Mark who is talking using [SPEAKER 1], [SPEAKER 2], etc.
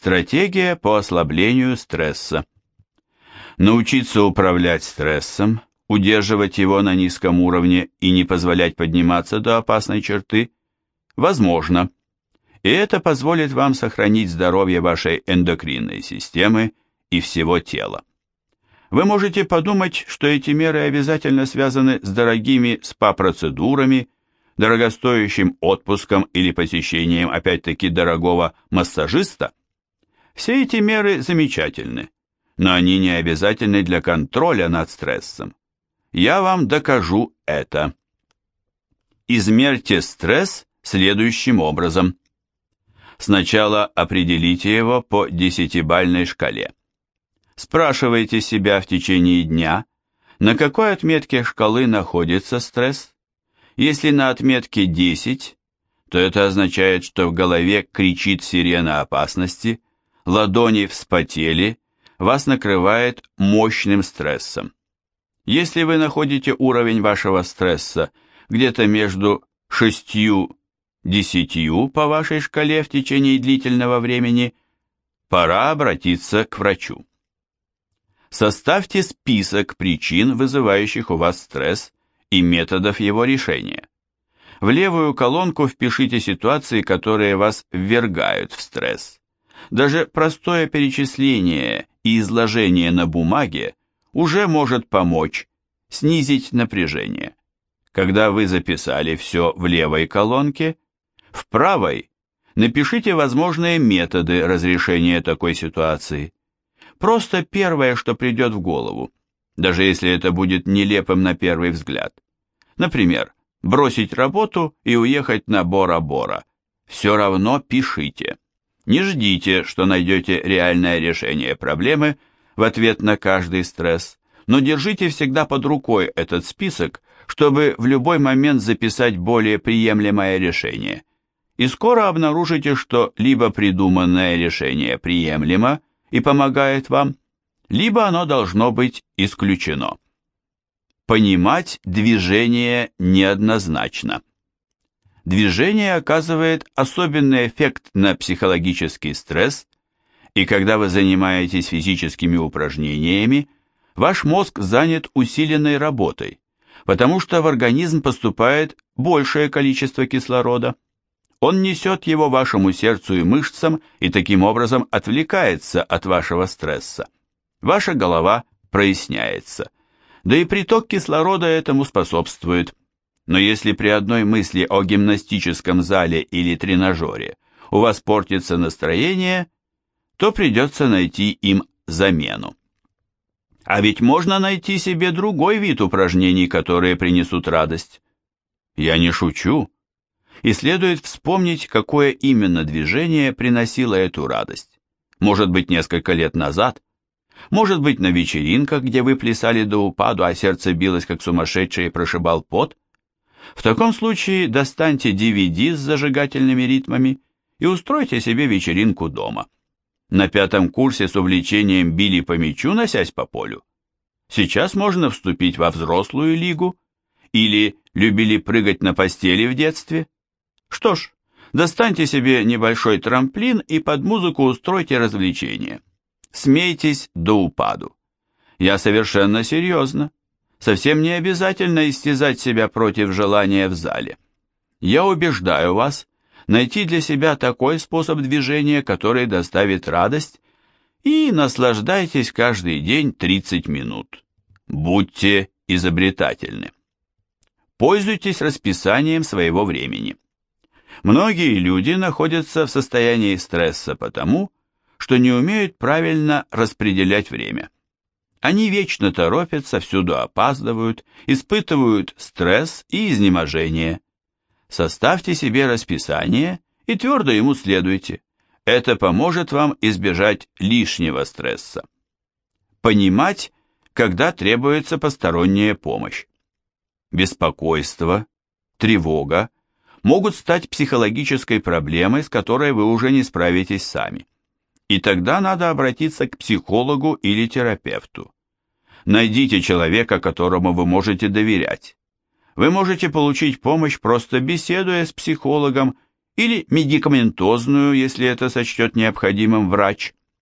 [SPEAKER 1] Стратегия по ослаблению стресса. Научиться управлять стрессом, удерживать его на низком уровне и не позволять подниматься до опасной черты возможно. И это позволит вам сохранить здоровье вашей эндокринной системы и всего тела. Вы можете подумать, что эти меры обязательно связаны с дорогими СПА-процедурами, дорогостоящим отпуском или посещением опять-таки дорогого массажиста. Все эти меры замечательны, но они не обязательны для контроля над стрессом. Я вам докажу это. Измерьте стресс следующим образом. Сначала определите его по десятибальной шкале. Спрашивайте себя в течение дня, на какой отметке шкалы находится стресс. Если на отметке 10, то это означает, что в голове кричит сирена опасности, ладони вспотели, вас накрывает мощным стрессом. Если вы находите уровень вашего стресса где-то между 6 10 по вашей шкале в течение длительного времени, пора обратиться к врачу. Составьте список причин, вызывающих у вас стресс, и методов его решения. В левую колонку впишите ситуации, которые вас ввергают в стресс. Даже простое перечисление и изложение на бумаге уже может помочь снизить напряжение. Когда вы записали все в левой колонке, в правой напишите возможные методы разрешения такой ситуации. Просто первое, что придет в голову, даже если это будет нелепым на первый взгляд. Например, бросить работу и уехать на Бора-Бора. Все равно пишите. Не ждите, что найдете реальное решение проблемы в ответ на каждый стресс, но держите всегда под рукой этот список, чтобы в любой момент записать более приемлемое решение. И скоро обнаружите, что либо придуманное решение приемлемо и помогает вам, либо оно должно быть исключено. Понимать движение неоднозначно. Движение оказывает особенный эффект на психологический стресс, и когда вы занимаетесь физическими упражнениями, ваш мозг занят усиленной работой, потому что в организм поступает большее количество кислорода. Он несет его вашему сердцу и мышцам и таким образом отвлекается от вашего стресса. Ваша голова проясняется. Да и приток кислорода этому способствует. Но если при одной мысли о гимнастическом зале или тренажере у вас портится настроение, то придется найти им замену. А ведь можно найти себе другой вид упражнений, которые принесут радость. Я не шучу. И следует вспомнить, какое именно движение приносило эту радость. Может быть, несколько лет назад, может быть, на вечеринках, где вы плясали до упаду, а сердце билось как сумасшедшее и прошибал пот, в таком случае достаньте DVD с зажигательными ритмами и устройте себе вечеринку дома. На пятом курсе с увлечением били по мячу, носясь по полю. Сейчас можно вступить во взрослую лигу. Или любили прыгать на постели в детстве. Что ж, достаньте себе небольшой трамплин и под музыку устройте развлечение. Смейтесь до упаду. Я совершенно серьезно. Совсем не обязательно истязать себя против желания в зале. Я убеждаю вас найти для себя такой способ движения, который доставит радость, и наслаждайтесь каждый день 30 минут. Будьте изобретательны. Пользуйтесь расписанием своего времени. Многие люди находятся в состоянии стресса потому, что не умеют правильно распределять время. Они вечно торопятся, всюду опаздывают, испытывают стресс и изнеможение. Составьте себе расписание и твердо ему следуйте. Это поможет вам избежать лишнего стресса. Понимать, когда требуется посторонняя помощь. Беспокойство, тревога могут стать психологической проблемой, с которой вы уже не справитесь сами и тогда надо обратиться к психологу или терапевту. Найдите человека, которому вы можете доверять. Вы можете получить помощь, просто беседуя с психологом или медикаментозную, если это сочтет необходимым врач.